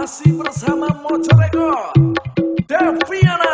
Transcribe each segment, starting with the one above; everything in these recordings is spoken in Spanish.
Masih bersama Mojo Record Deviana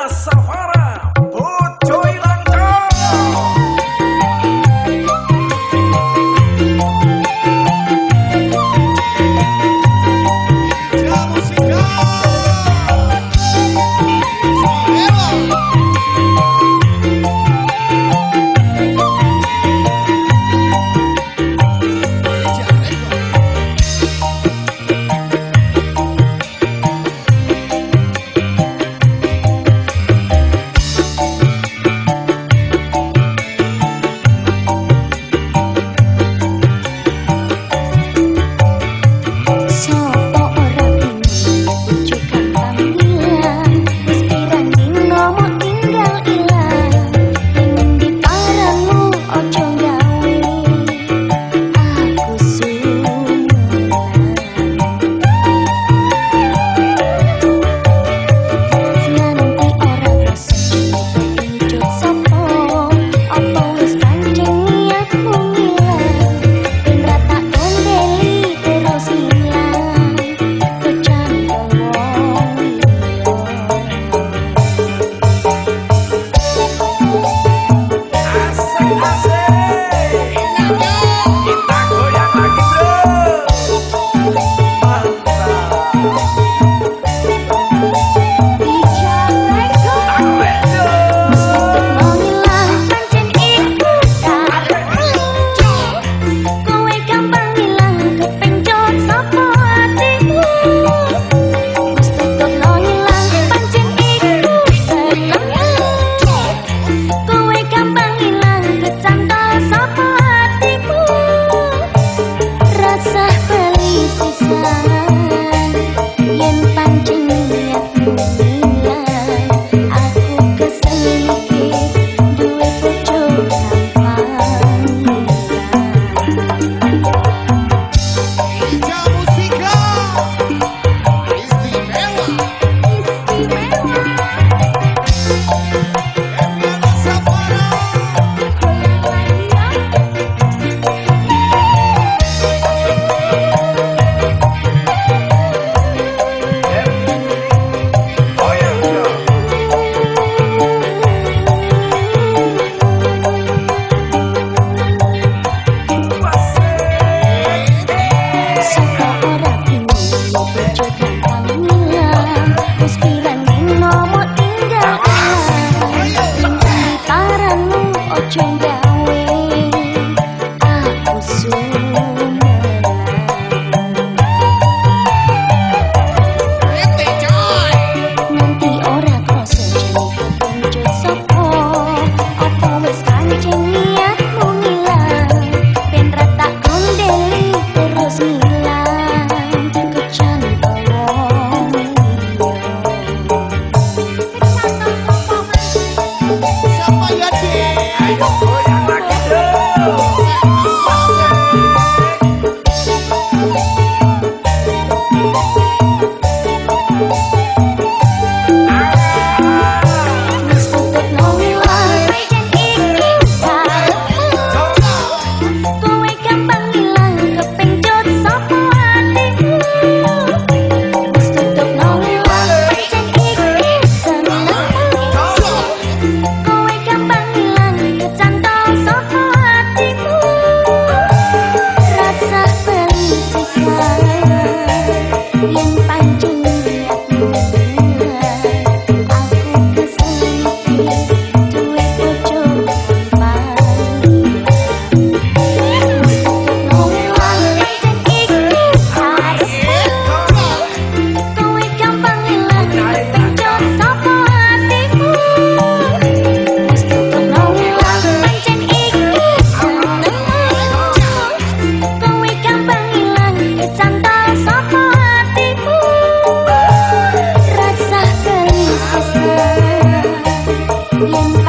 Thank you.